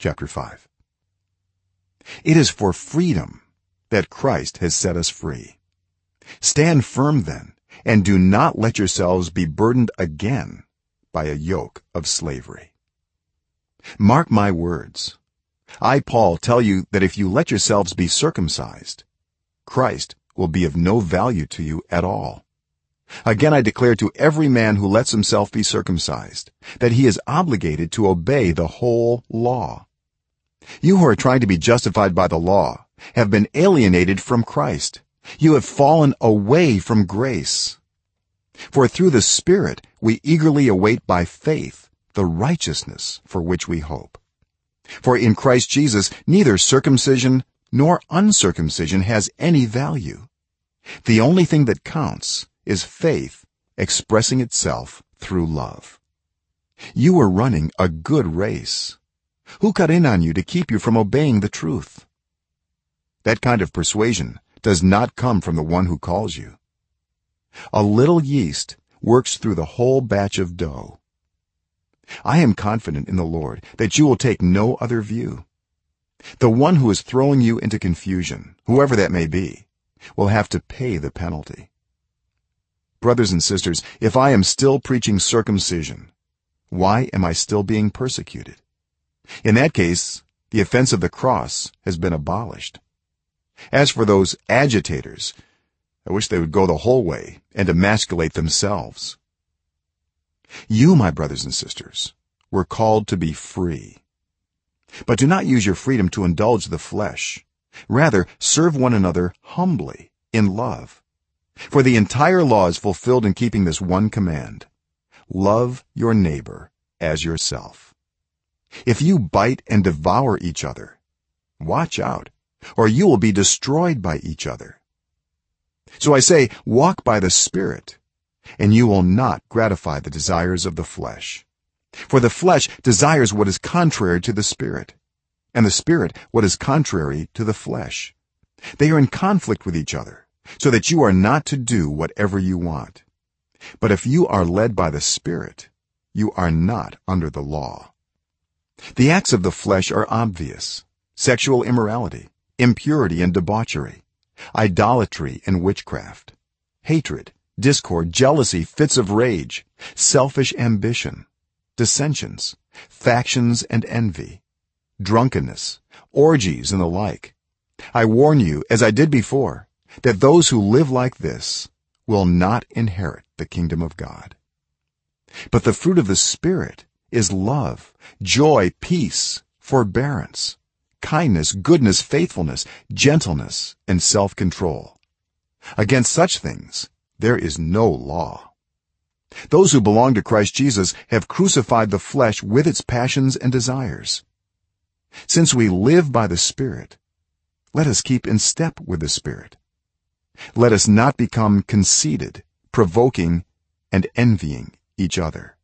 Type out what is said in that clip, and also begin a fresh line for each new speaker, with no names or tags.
chapter 5 it is for freedom that christ has set us free. Stand firm then and do not let yourselves be burdened again by a yoke of slavery. Mark my words. I paul tell you that if you let yourselves be circumcised christ will be of no value to you at all. Again i declare to every man who lets himself be circumcised that he is obligated to obey the whole law you who are trying to be justified by the law have been alienated from christ. You have fallen away from grace. For through the spirit we eagerly await by faith the righteousness for which we hope. For in Christ Jesus neither circumcision nor uncircumcision has any value. The only thing that counts is faith expressing itself through love. You are running a good race who cut in on you to keep you from obeying the truth? That kind of persuasion does not come from the one who calls you. A little yeast works through the whole batch of dough. I am confident in the lord that you will take no other view. The one who is throwing you into confusion whoever that may be will have to pay the penalty. Brothers and sisters if i am still preaching circumcision why am i still being persecuted in that case the offense of the cross has been abolished. As for those agitators i wish they would go the whole way and emasculate themselves. You my brothers and sisters were called to be free. But do not use your freedom to indulge the flesh. Rather serve one another humbly in love. For the entire law is fulfilled in keeping this one command. Love your neighbor as yourself if you bite and devour each other watch out or you will be destroyed by each other. So i say walk by the spirit and you will not gratify the desires of the flesh. For the flesh desires what is contrary to the spirit and the spirit what is contrary to the flesh. They are in conflict with each other so that you are not to do whatever you want. But if you are led by the spirit you are not under the law the acts of the flesh are obvious. Sexual immorality impurity and debauchery idolatry and witchcraft hatred discord jealousy fits of rage selfish ambition dissensions factions and envy drunkenness orgies and the like. I warn you as i did before that those who live like this will not inherit the kingdom of god. But the fruit of the spirit is love joy peace forbearance kindness goodness faithfulness gentleness and self-control. Against such things there is no law. Those who belong to Christ Jesus have crucified the flesh with its passions and desires. Since we live by the spirit let us keep in step with the spirit. Let us not become conceited provoking and envying each other